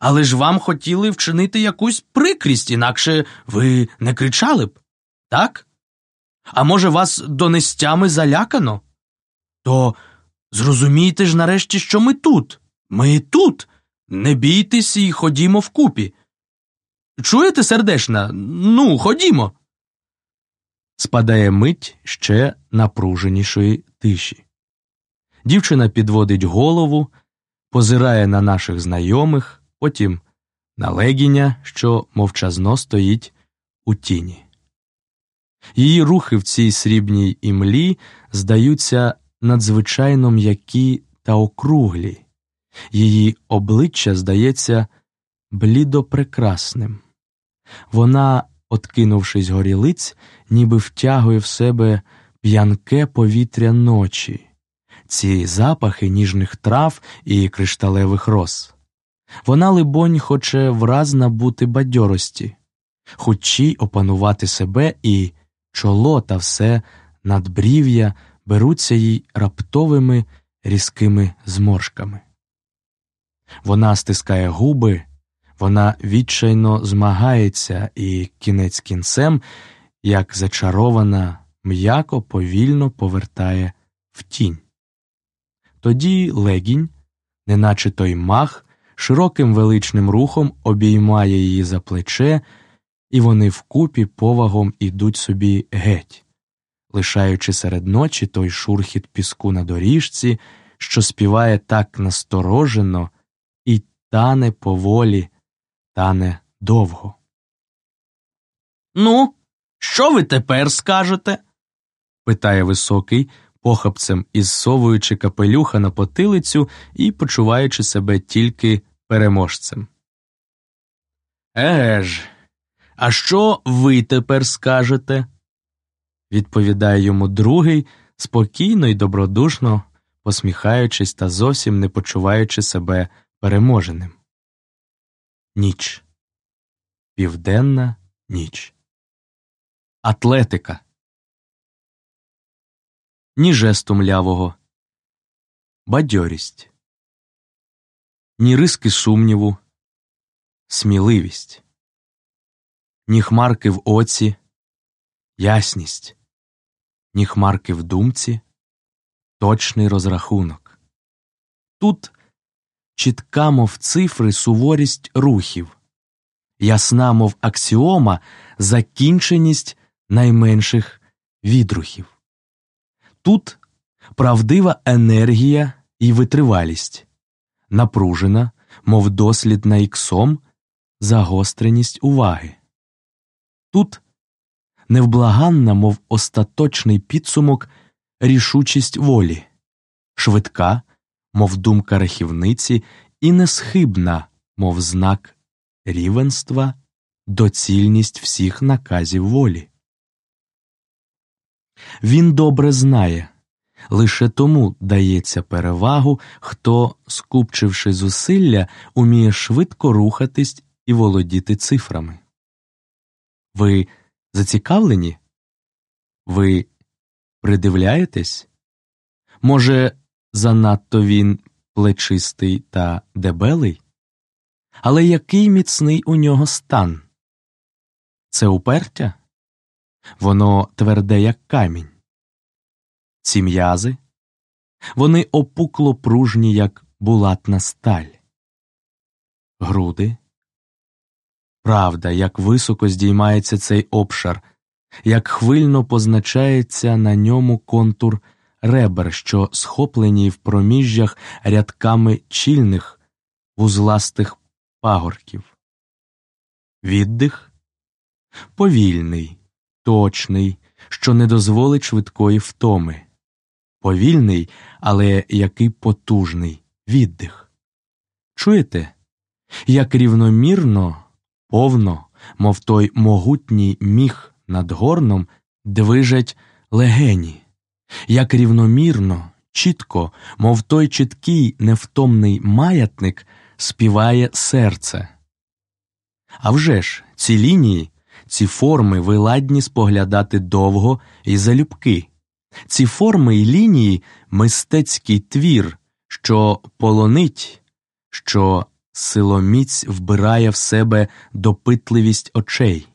Але ж вам хотіли вчинити якусь прикрість, інакше ви не кричали б, так? А може, вас донестями залякано? То зрозумійте ж нарешті, що ми тут. Ми тут. Не бійтесь і ходімо вкупі. Чуєте, сердешна? Ну, ходімо. Спадає мить ще напруженішої тиші. Дівчина підводить голову, позирає на наших знайомих, потім на легіня, що мовчазно стоїть у тіні. Її рухи в цій срібній імлі здаються надзвичайно м'які та округлі, її обличчя здається блідопрекрасним. Вона, откинувшись горілиць, ніби втягує в себе п'янке повітря ночі, ці запахи ніжних трав і кришталевих роз. Вона, либонь, хоче враз набути бадьорості, хочі опанувати себе і чоло та все надбрів'я беруться їй раптовими різкими зморшками. Вона стискає губи, вона відчайно змагається і кінець кінцем, як зачарована, м'яко повільно повертає в тінь. Тоді легінь, неначе той мах, широким величним рухом обіймає її за плече, і вони вкупі повагом ідуть собі геть, лишаючи серед ночі той шурхіт піску на доріжці, що співає так насторожено і тане поволі, тане довго. Ну, що ви тепер скажете? питає високий, похапцем ізсовуючи капелюха на потилицю і почуваючи себе тільки переможцем. Еге ж, а що ви тепер скажете? відповідає йому другий, спокійно і добродушно, посміхаючись та зовсім не почуваючи себе переможеним. Ніч. Південна ніч. Атлетика. Ні жесту млявого. Бадьорість. Ні риски сумніву. Сміливість. Ні хмарки в оці. Ясність. Ні хмарки в думці. Точний розрахунок. Тут чітка, мов цифри, суворість рухів, ясна, мов аксіома, закінченість найменших відрухів. Тут правдива енергія і витривалість, напружена, мов дослід на іксом, загостреність уваги. Тут невблаганна, мов остаточний підсумок, рішучість волі, швидка, мов думка рахівниці, і несхибна, мов знак рівенства, доцільність всіх наказів волі. Він добре знає, лише тому дається перевагу, хто, скупчивши зусилля, уміє швидко рухатись і володіти цифрами. Ви зацікавлені? Ви придивляєтесь? Може, занадто він плечистий та дебелий? Але який міцний у нього стан? Це упертя? Воно тверде, як камінь. Ці м'язи вони опукло пружні, як булатна сталь. Груди. Правда, як високо здіймається цей обшар, як хвильно позначається на ньому контур ребер, що схоплені в проміжжях рядками чільних вузластих пагорків. Віддих повільний точний, що не дозволить швидкої втоми, повільний, але який потужний віддих. Чуєте, як рівномірно, повно, мов той могутній міг над горном, движать легені, як рівномірно, чітко, мов той чіткий невтомний маятник, співає серце. А вже ж, ці лінії ці форми ви ладні споглядати довго і залюбки. Ці форми й лінії мистецький твір, що полонить, що Силоміць вбирає в себе допитливість очей.